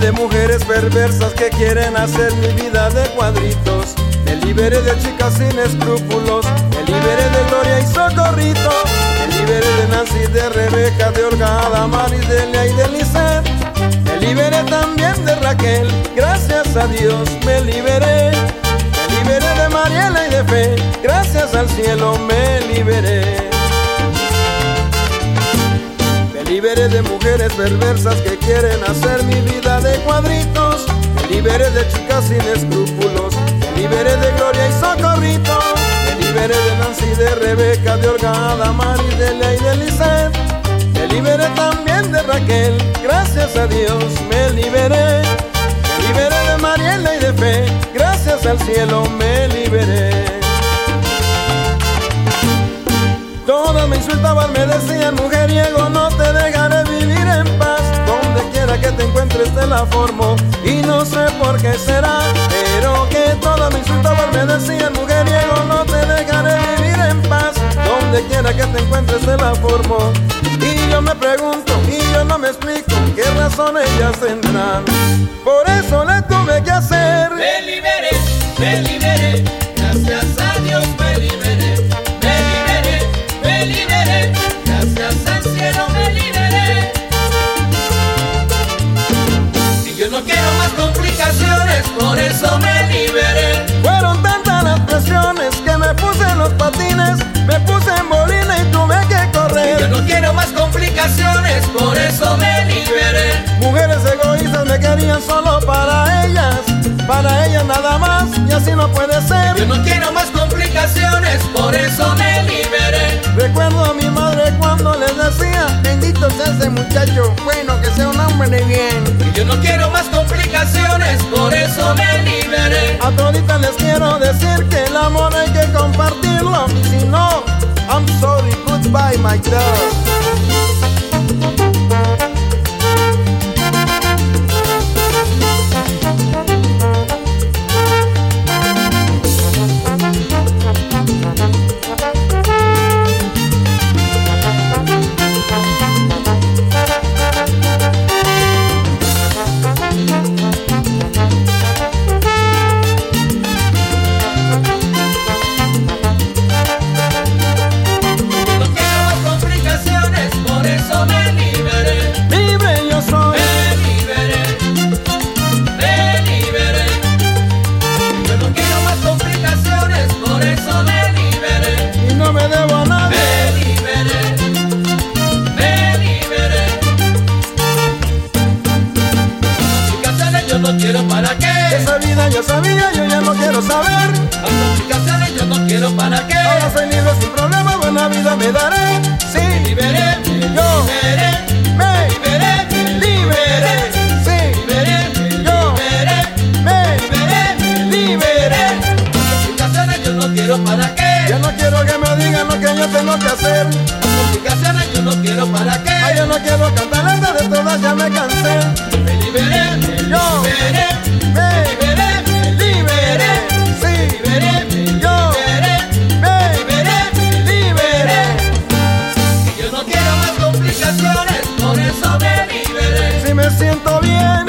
de mujeres perversas que quieren hacer mi vida de cuadritos. Me liberé de chicas sin escrúpulos. Me liberé de Gloria y Socorrito. Me liberé de Nancy, de Rebeca, de Olga, Maris, de Lea y de Lisset. Me liberé también de Raquel. Gracias a Dios me liberé. Me liberé de Mariela y de Fe. Gracias al cielo me liberé. Liberé de mujeres perversas que quieren hacer mi vida de cuadritos. Me liberé de chicas sin escrúpulos. Me liberé de Gloria y Socorrito. Me liberé de Nancy, de Rebeca, de Olga, Mari, de Lea y de Lisset. Me liberé también de Raquel. Gracias a Dios me liberé. Me liberé de Mariela y de Fe. Gracias al cielo me liberé. Todas me insultaban, me decían mujeriego, no te dejaré la formo y no sé por qué será. Pero que todas me insultaban, me decían mujeriego, no te dejaré vivir en paz. Donde quiera que te encuentres te la formo. Y yo me pregunto y yo no me explico qué razón ellas tendrán. Por eso le tuve que hacer. Me liberé, me liberé, gracias complicaciones, por eso me liberé. Fueron tantas las presiones que me puse en los patines, me puse en bolina y tuve que Y yo correr. no quiero más complicaciones, por eso me liberé. Mujeres egoístas me querían solo para ellas, para ellas nada más, y así no puede ser. Yo no quiero más complicaciones, por eso me liberé. Recuerdo a mi madre cuando les decía, bendito sea ese muchacho, bueno por eso Esa vida yo sabía, yo ya no quiero saber. Complicaciones yo no quiero para qué. Ahora soy libre sin problema, buena vida me daré. Sí, Liberé, me Yo. liberé, me liberé, me liberé. Sí, liberé, me Yo. liberé. me liberé, me liberé. Complicaciones yo no quiero para qué. Ya no quiero que me digan lo que yo tengo que hacer. Complicaciones yo no quiero para qué. Ay, yo no quiero cantar de todas, ya me cansé. Me siento bien,